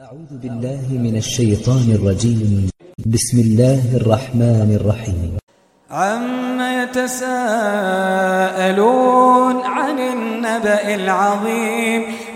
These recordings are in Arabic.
أعوذ بالله من الشيطان الرجيم. بسم الله الرحمن الرحيم. عم يتساءلون عن النبأ العظيم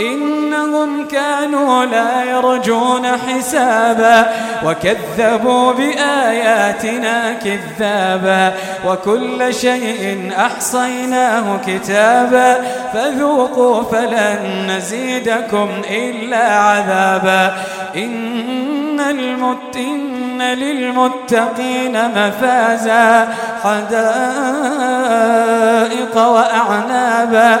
إنهم كانوا لا يرجون حسابا وكذبوا بآياتنا كذابا وكل شيء أحصيناه كتابا فذوقوا فلن نزيدكم إلا عذابا إن المتين للمتقين مفازا حدائق وأعنابا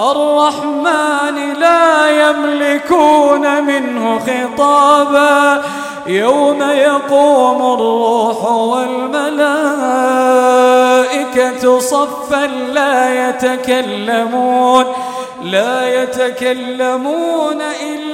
الرحمن لا يملكون منه خطابا. يوم يقوم الروح والملائكة صفا لا يتكلمون لا يتكلمون إلا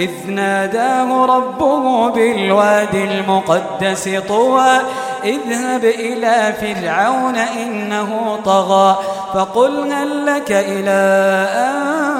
إذ ناداه ربه بالوادي المقدس طوى اذهب إلى فرعون إنه طغى فقل هل لك إلى أن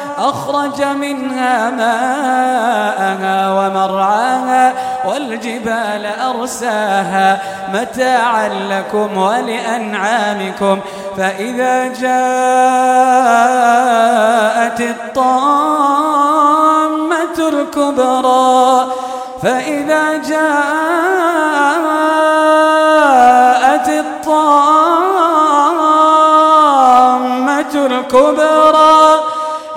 أخرج منها ماءها ومرعاها والجبال أرساها متاعا لكم ولأنعامكم فإذا جاءت الطامة الكبرى فإذا جاءت الطامة الكبرى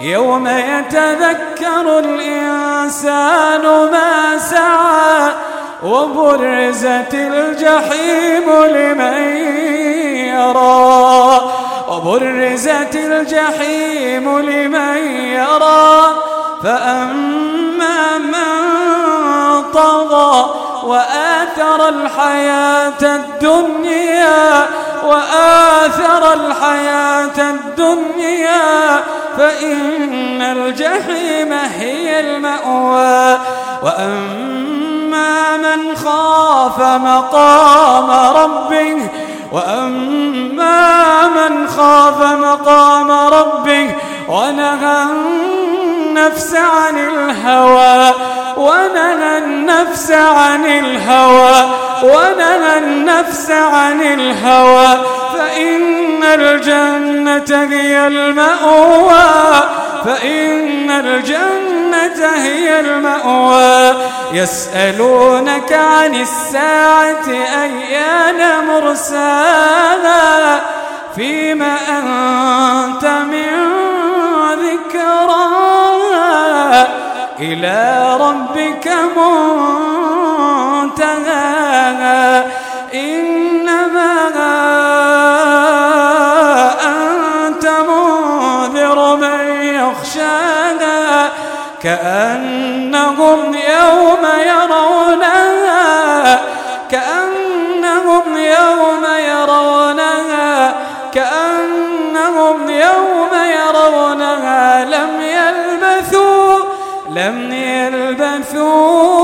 يوم يتذكر الإنسان ما سعى وبرزت الجحيم لمن يرى. وبرزت الجحيم لمن يرى. فأما من طغى وآثر الحياة الدنيا وآثر الحياة الدنيا فإن الجحيم هي المأوى. وأما من خاف مقام ربه وأما من خاف مقام ربه ونهى النفس عن الهوى ونهى النفس عن الهوى ونهى النفس عن الهوى. الجنة هي المأوى فإن الجنة هي المأوى. يسألونك عن الساعة أيان مرساها فيما أنت من ذكراها إلى كأنهم يوم يرونها كأنهم يوم يرونها كأنهم يوم يرونها. لم يلبثوا لم يلبثوا